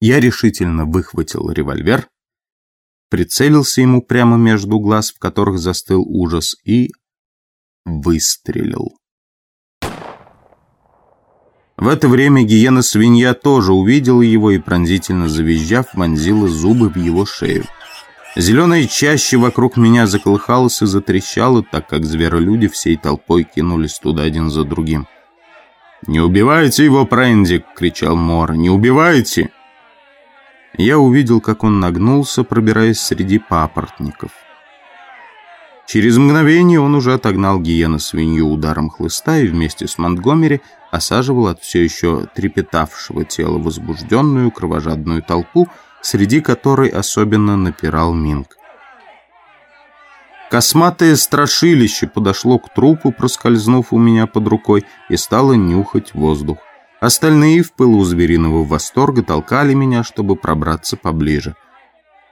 Я решительно выхватил револьвер, прицелился ему прямо между глаз, в которых застыл ужас, и выстрелил. В это время гиена-свинья тоже увидела его и, пронзительно завизжав, вонзила зубы в его шею. Зеленая чаще вокруг меня заколыхалась и затрещала, так как зверолюди всей толпой кинулись туда один за другим. «Не убивайте его, Прендик!» — кричал Мор. «Не убивайте!» Я увидел, как он нагнулся, пробираясь среди папоротников. Через мгновение он уже отогнал гиена-свинью ударом хлыста и вместе с Монтгомери осаживал от все еще трепетавшего тела возбужденную кровожадную толпу, среди которой особенно напирал Минг. Косматое страшилище подошло к трупу, проскользнув у меня под рукой, и стало нюхать воздух. Остальные в пылу звериного восторга толкали меня, чтобы пробраться поближе.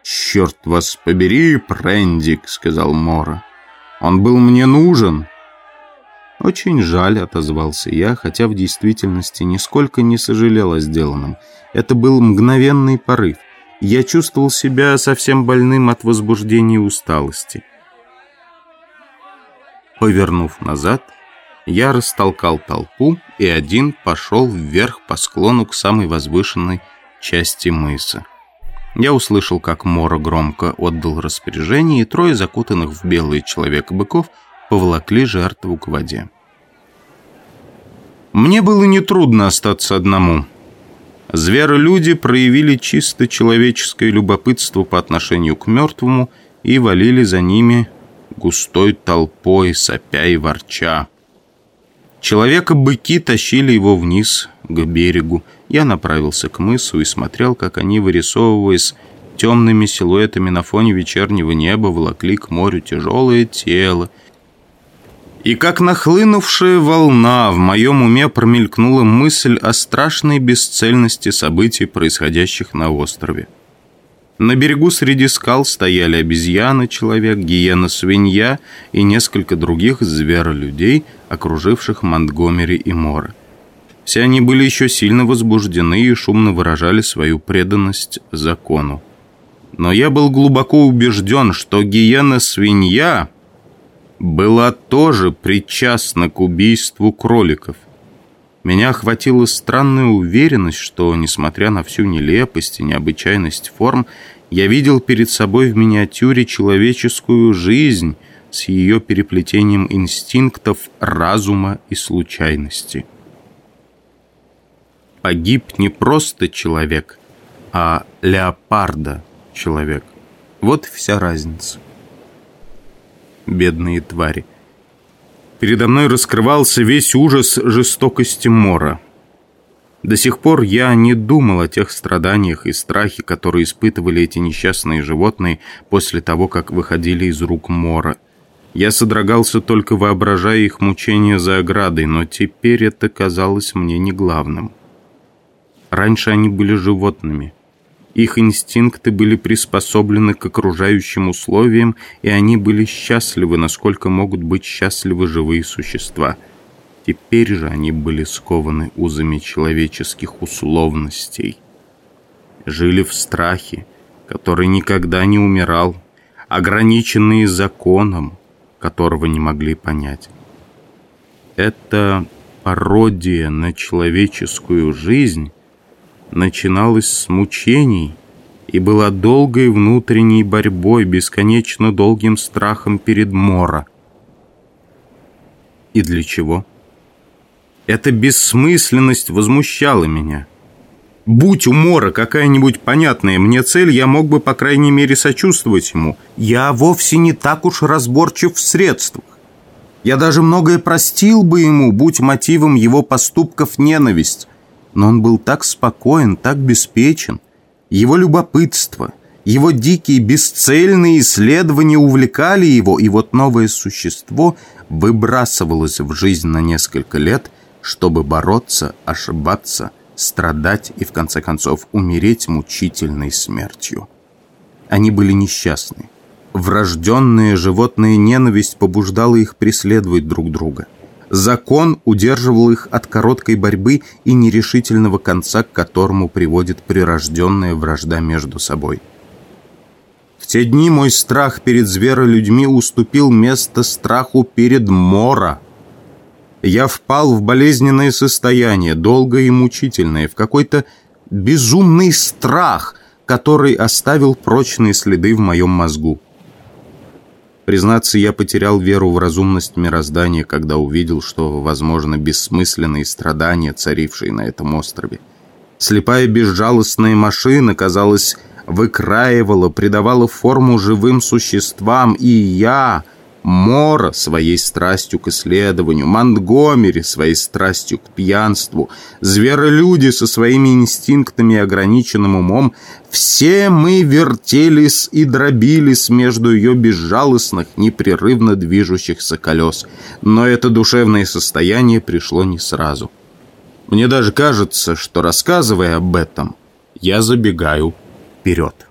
«Черт вас побери, Прендик», — сказал Мора. «Он был мне нужен». «Очень жаль», — отозвался я, хотя в действительности нисколько не сожалел о сделанном. Это был мгновенный порыв. Я чувствовал себя совсем больным от возбуждения и усталости. Повернув назад, я растолкал толпу и один пошел вверх по склону к самой возвышенной части мыса. Я услышал, как Мора громко отдал распоряжение, и трое закутанных в белые человека-быков поволокли жертву к воде. Мне было нетрудно остаться одному. Зверолюди проявили чисто человеческое любопытство по отношению к мертвому и валили за ними густой толпой, сопя и ворча. Человека-быки тащили его вниз, к берегу. Я направился к мысу и смотрел, как они, вырисовываясь темными силуэтами на фоне вечернего неба, волокли к морю тяжелое тело. И как нахлынувшая волна в моем уме промелькнула мысль о страшной бесцельности событий, происходящих на острове. На берегу среди скал стояли обезьяна, человек, гиена, свинья и несколько других зверолюдей, окруживших Монтгомери и Мора. Все они были еще сильно возбуждены и шумно выражали свою преданность закону. Но я был глубоко убежден, что гиена-свинья была тоже причастна к убийству кроликов. Меня охватила странная уверенность, что, несмотря на всю нелепость и необычайность форм, я видел перед собой в миниатюре человеческую жизнь с ее переплетением инстинктов, разума и случайности погиб не просто человек, а леопарда человек. Вот вся разница. Бедные твари. Передо мной раскрывался весь ужас жестокости Мора. До сих пор я не думал о тех страданиях и страхе, которые испытывали эти несчастные животные после того, как выходили из рук Мора. Я содрогался только воображая их мучения за оградой, но теперь это казалось мне не главным. Раньше они были животными. Их инстинкты были приспособлены к окружающим условиям, и они были счастливы, насколько могут быть счастливы живые существа. Теперь же они были скованы узами человеческих условностей. Жили в страхе, который никогда не умирал, ограниченные законом, которого не могли понять. Это пародия на человеческую жизнь начиналась с мучений и была долгой внутренней борьбой, бесконечно долгим страхом перед Мора. И для чего? Эта бессмысленность возмущала меня. Будь у Мора какая-нибудь понятная мне цель, я мог бы, по крайней мере, сочувствовать ему. Я вовсе не так уж разборчив в средствах. Я даже многое простил бы ему, будь мотивом его поступков ненависть но он был так спокоен, так беспечен. Его любопытство, его дикие бесцельные исследования увлекали его, и вот новое существо выбрасывалось в жизнь на несколько лет, чтобы бороться, ошибаться, страдать и, в конце концов, умереть мучительной смертью. Они были несчастны. Врожденная животная ненависть побуждала их преследовать друг друга. Закон удерживал их от короткой борьбы и нерешительного конца, к которому приводит прирожденная вражда между собой. В те дни мой страх перед зверолюдьми уступил место страху перед Мора. Я впал в болезненное состояние, долгое и мучительное, в какой-то безумный страх, который оставил прочные следы в моем мозгу. Признаться, я потерял веру в разумность мироздания, когда увидел, что, возможно, бессмысленные страдания, царившие на этом острове. Слепая безжалостная машина, казалось, выкраивала, придавала форму живым существам, и я, Мора, своей страстью к исследованию, Монтгомери своей страстью к пьянству, зверолюди со своими инстинктами и ограниченным умом, все мы вертелись и дробились между ее безжалостных, непрерывно движущихся колес. Но это душевное состояние пришло не сразу. Мне даже кажется, что рассказывая об этом, я забегаю вперед.